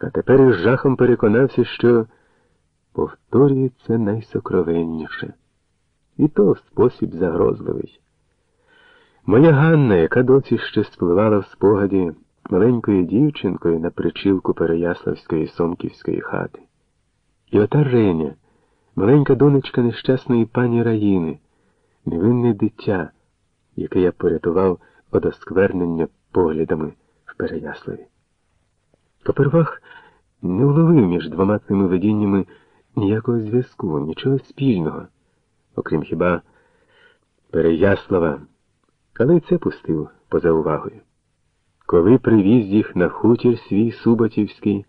А тепер із жахом переконався, що повторюється найсокровенніше. І то в спосіб загрозливий. Моя Ганна, яка досі ще спливала в спогаді маленькою дівчинкою на причілку Переяславської Сомківської хати. І ота Реня, маленька донечка нещасної пані Раїни, невинне дитя, яке я порятував від осквернення поглядами в Переяславі. Попервах не вловив між двома цими видіннями ніякого зв'язку, нічого спільного, окрім хіба Переяслава, але й це пустив поза увагою. Коли привіз їх на хутір свій Суботівський,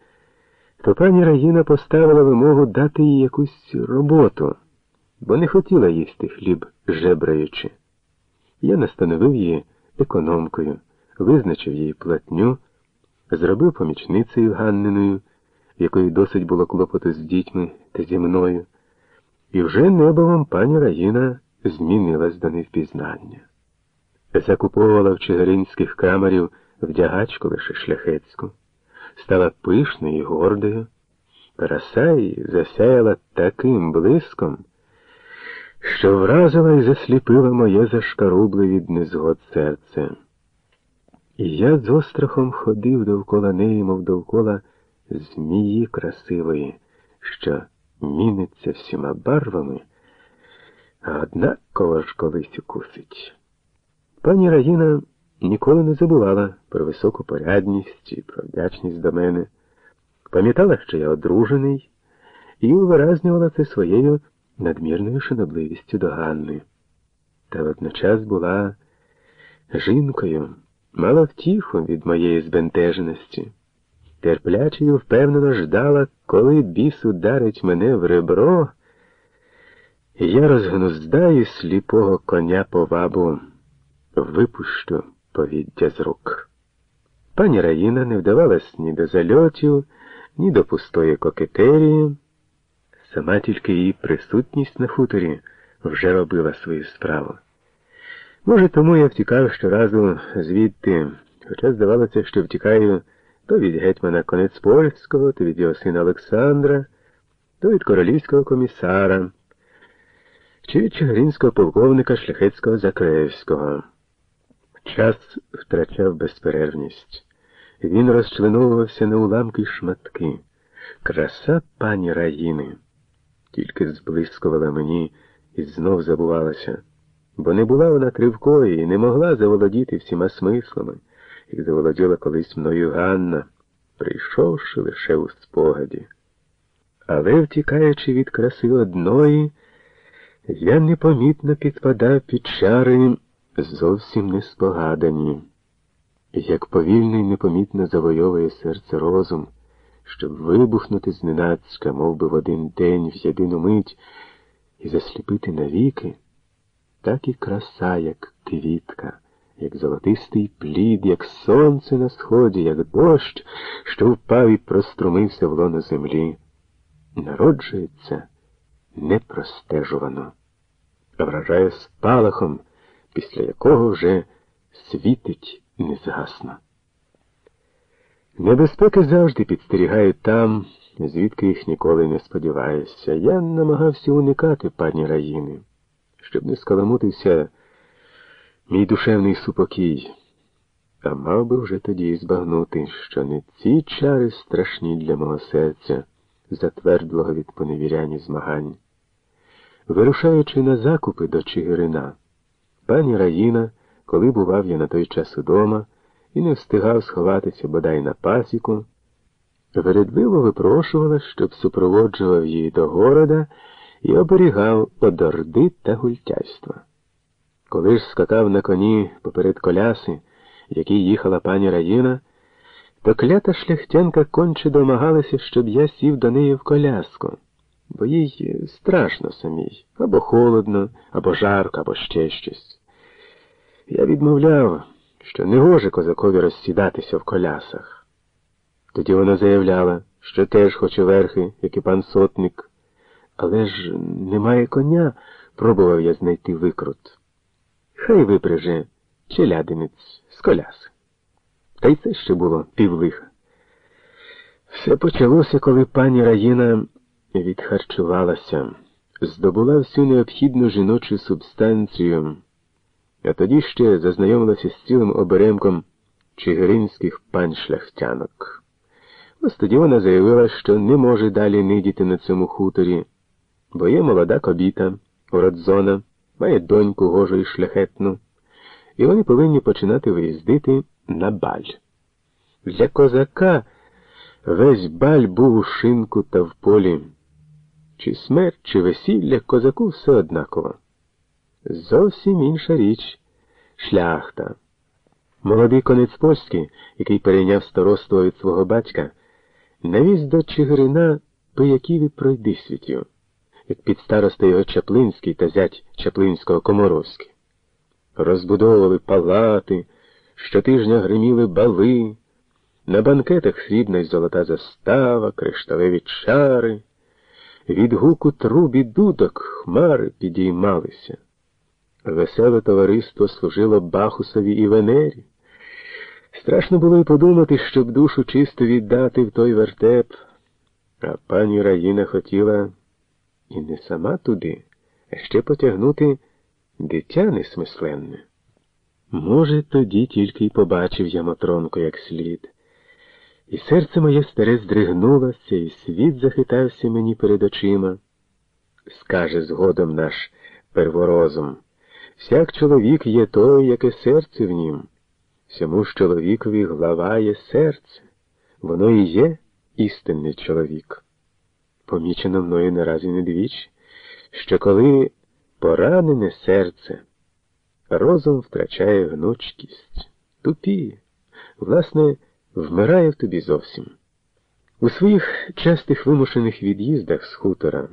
то пані Раїна поставила вимогу дати їй якусь роботу, бо не хотіла їсти хліб жебраючи. Я настановив її економкою, визначив їй платню, зробив помічницею Ганниною, якої досить було клопоту з дітьми та зі мною, і вже небовом пані Раїна змінилась до невпізнання. Закуповувала в чигиринських камерів вдягачку лише шляхецьку, стала пишною і гордою, краса її засяяла таким блиском, що вразила і засліпила моє зашкарубле від незгод серце. І я з острахом ходив довкола неї, мов довкола змії красивої, що міниться всіма барвами, а однаково ж колись укусить. Пані Раїна ніколи не забувала про високу порядність і про вдячність до мене, пам'ятала, що я одружений, і увиразнювала це своєю надмірною шанобливістю до Ганни. Та водночас була жінкою, мала втіху від моєї збентеженості, терпляче і впевнено ждала, коли біс ударить мене в ребро, і я розгнуздаю сліпого коня по вабу, випущу повіддя з рук. Пані Раїна не вдавалась ні до зальотів, ні до пустої кокетерії. Сама тільки її присутність на хуторі вже робила свою справу. Може, тому я втікав щоразу звідти, хоча здавалося, що втікаю то від гетьмана Конець Польського, то від його сина Олександра, то від королівського комісара, чи від чигиринського полковника Шляхетського Закревського. Час втрачав безперервність. Він розчленовувався на уламки й шматки. Краса пані Раїни тільки зблискувала мені і знов забувалася, бо не була вона тривкою і не могла заволодіти всіма смислами, як заволоділа колись мною Ганна, прийшовши лише у спогаді. Але, втікаючи від краси одної, я непомітно підпадав під чари зовсім не спогадані, як повільний непомітно завойовує серце розум щоб вибухнути зненацька, мов би в один день, в єдину мить, і засліпити навіки, так і краса, як квітка, як золотистий плід, як сонце на сході, як дощ, що впав і прострумився в лоно землі, народжується непростежувано, а вражає спалахом, після якого вже світить незгасно. Небезпеки завжди підстерігають там, звідки їх ніколи не сподіваєшся. Я намагався уникати пані Раїни, щоб не скаламутився мій душевний супокій, а мав би вже тоді збагнути, що не ці чари страшні для мого серця, затвердлого від поневіряння змагань. Вирушаючи на закупи до Чигирина, пані Раїна, коли бував я на той час удома, і не встигав сховатися бодай на пасіку, вередливо випрошувала, щоб супроводжував її до города і оберігав од орди та гультяйства. Коли ж скакав на коні поперед коляси, якій їхала пані Раїна, то клята шляхтянка конче домагалася, щоб я сів до неї в коляску, бо їй страшно самій, або холодно, або жарко, або ще щось. Я відмовляв що не гоже козакові розсідатися в колясах. Тоді вона заявляла, що теж хоче верхи, як і пан сотник. Але ж немає коня, пробував я знайти викрут. Хай випряже челядинець з коляси. Та й це ще було півлиха. Все почалося, коли пані Раїна відхарчувалася, здобула всю необхідну жіночу субстанцію, а тоді ще зазнайомилася з цілим оберемком чигиринських паншляхтянок. Ось тоді вона заявила, що не може далі нидіти на цьому хуторі, бо є молода кобіта, уродзона, має доньку гожу і шляхетну, і вони повинні починати виїздити на баль. Для козака весь баль був у шинку та в полі. Чи смерть, чи весілля козаку все однаково. Зовсім інша річ шляхта. Молодий конець польський, який перейняв староство від свого батька, навіз до Чигирина пияків і пройдисвітів, як під староста його Чаплинський та зять Чаплинського Комаровський. Розбудовували палати, щотижня гриміли бали, на банкетах срібна й золота застава, кришталеві чари, від гуку труб дудок хмари підіймалися. Веселе товариство служило Бахусові і Венері. Страшно було й подумати, щоб душу чисто віддати в той вертеп, а пані Раїна хотіла і не сама туди, а ще потягнути дитя несмисленне. Може, тоді тільки й побачив я Мотронку як слід, і серце моє старе здригнулося, і світ захитався мені перед очима. Скаже згодом наш перворозум. Всяк чоловік є той, яке серце в нім. Всьому ж чоловікові глава є серце, воно і є істинний чоловік. Помічено мною наразі недвіч, що коли поранене серце, розум втрачає гнучкість, тупіє, власне, вмирає в тобі зовсім. У своїх частих вимушених від'їздах з хутора